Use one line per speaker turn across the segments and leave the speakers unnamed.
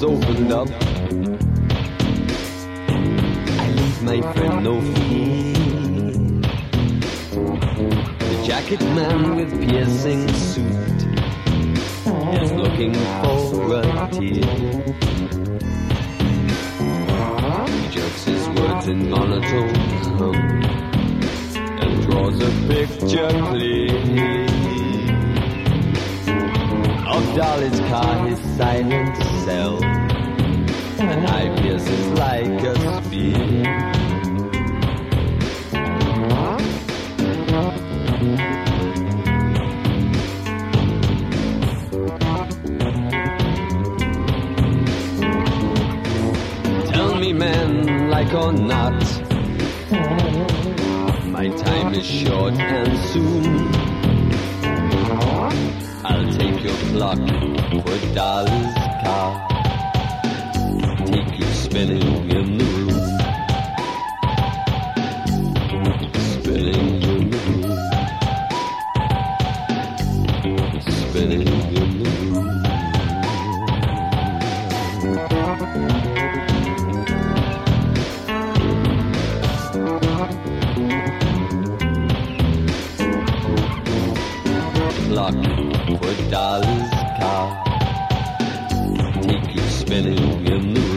Doors opened up. I leave my friend no fee. The jacket man with piercing suit is looking for a tear. He jerks his words in monotone hum and draws a picture clear of Dolly's car, his silent And I pierces like a spear. Tell me, man, like or not, my time is short and soon. I'll take your clock for Dolly's car. Take you spinning in the room. Spinning in the room. Spinning in the room. Clock for Dolly's car. Take you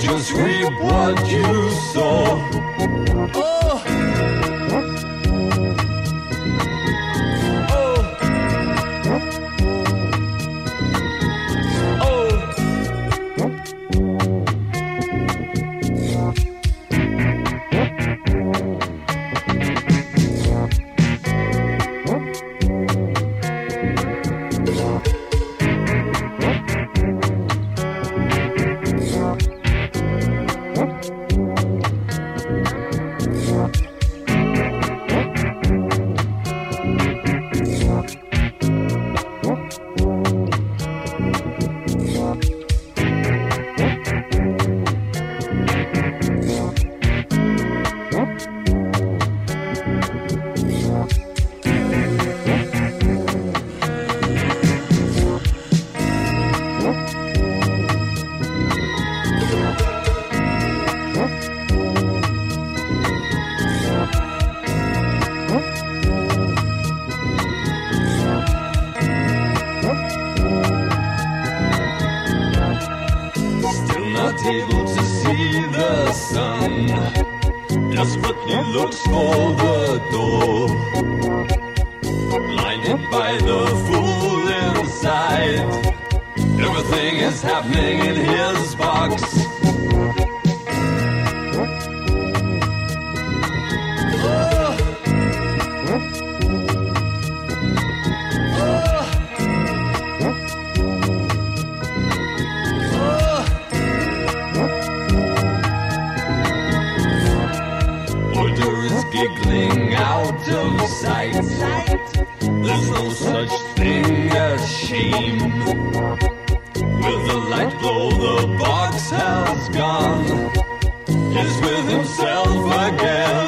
just reap what you sow. Oh, Everything is happening in his box. Giggling out of sight. There's no such thing as shame. With the light glow, the box has gone. He's with himself again.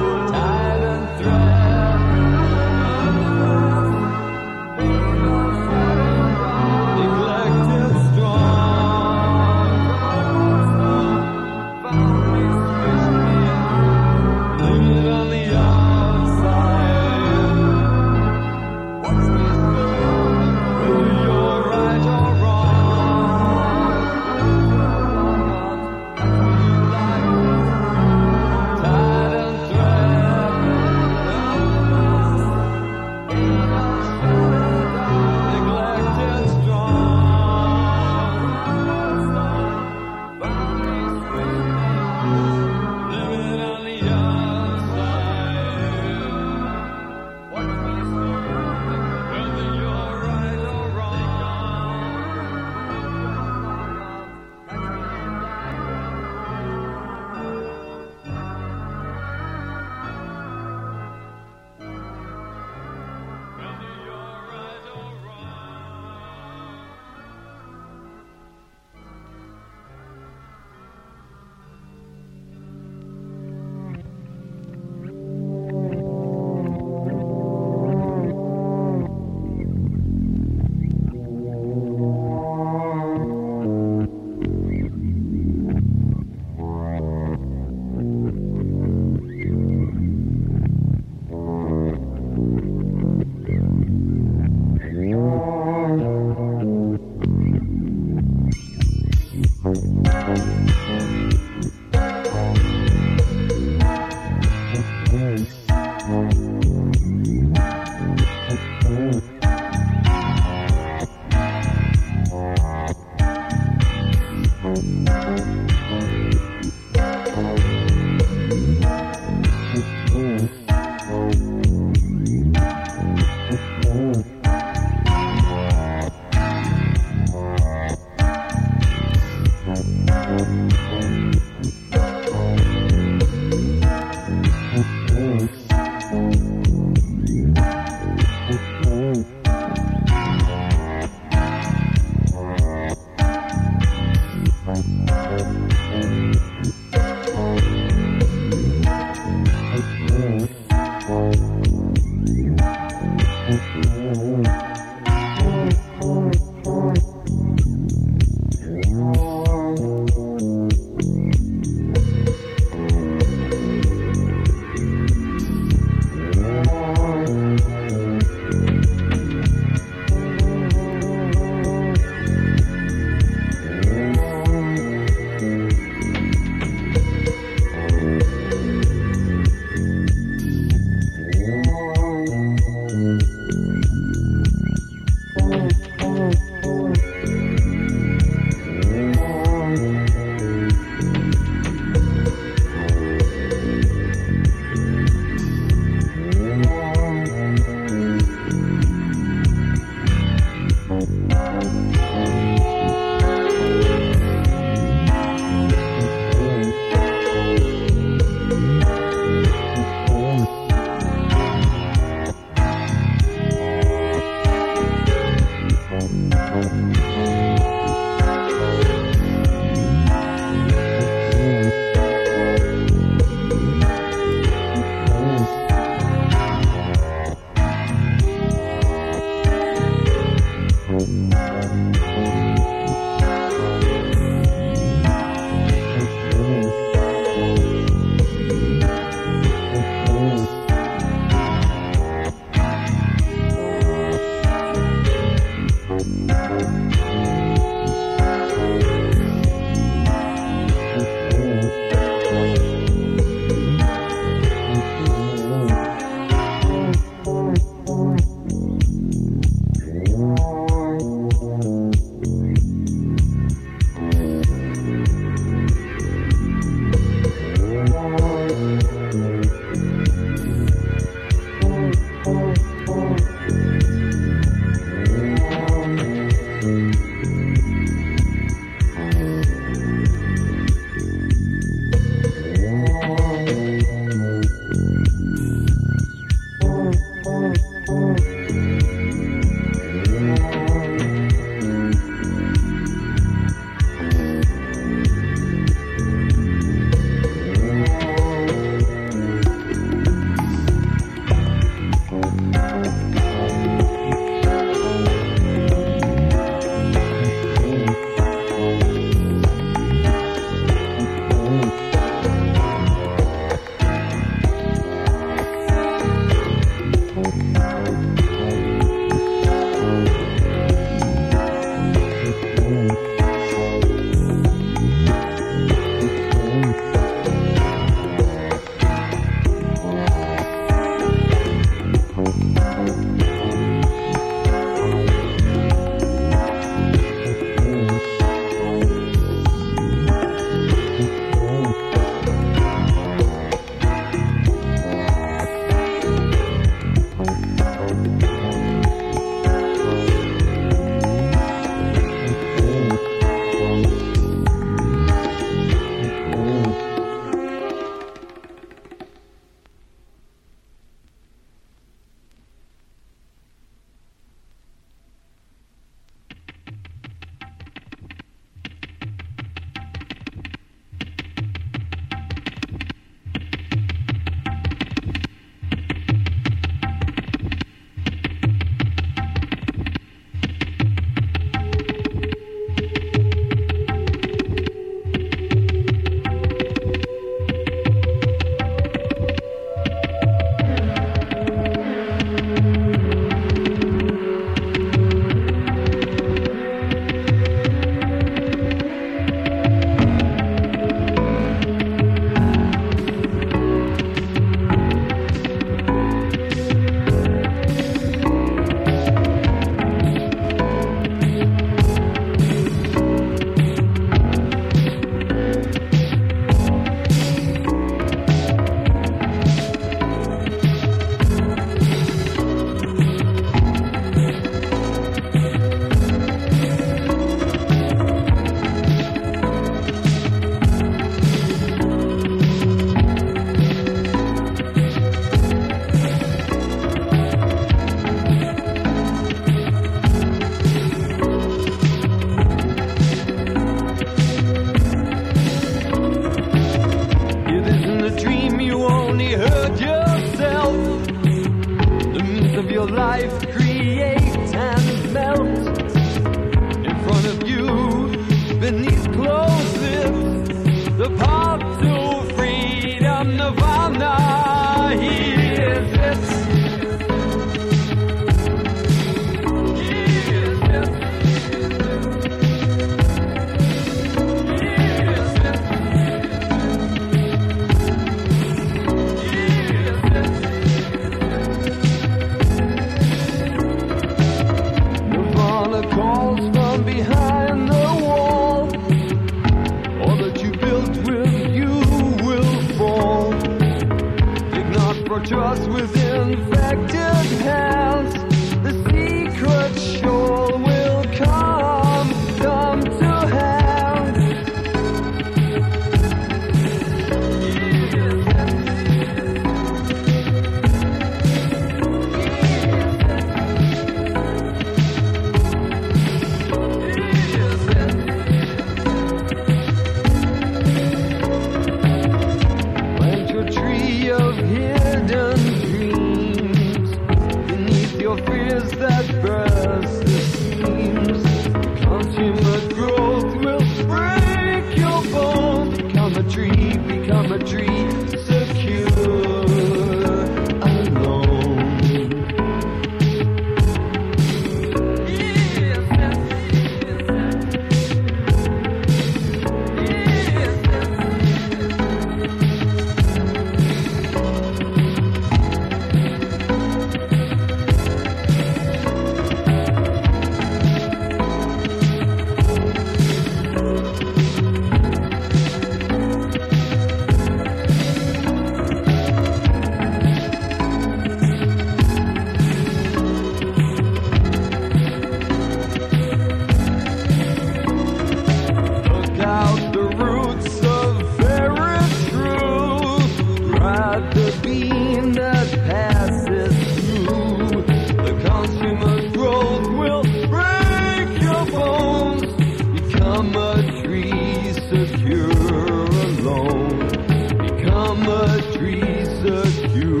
Tree secure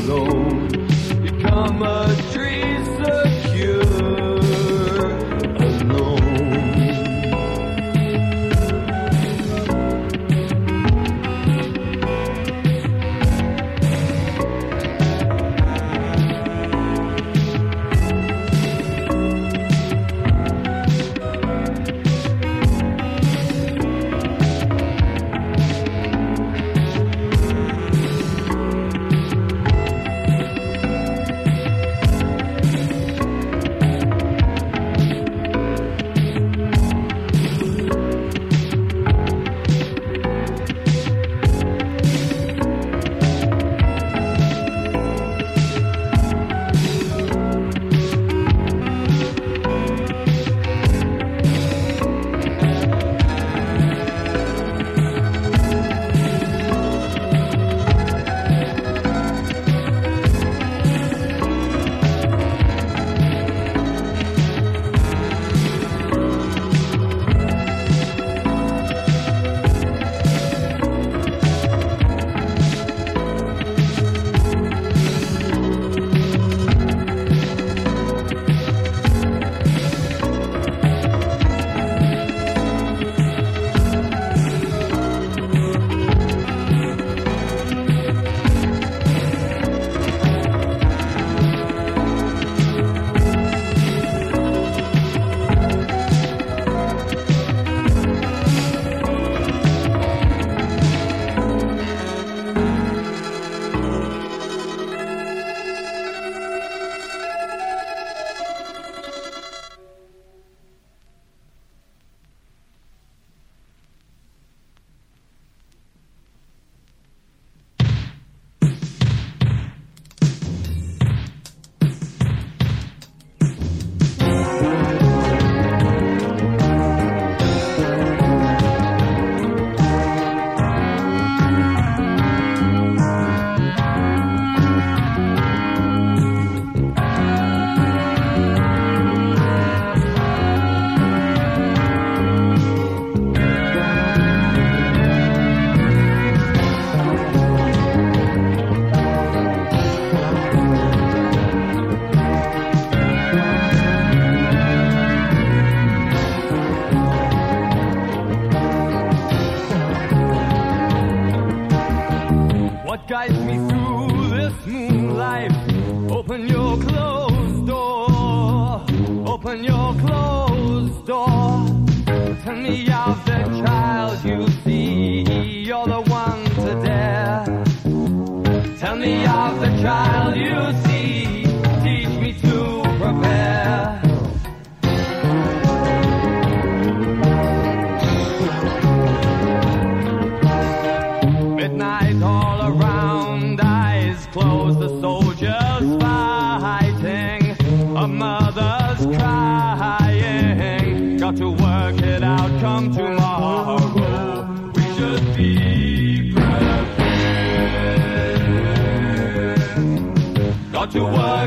alone. Become a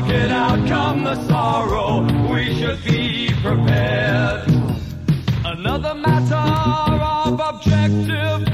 Rugged out come the sorrow, we should be prepared. Another matter of objective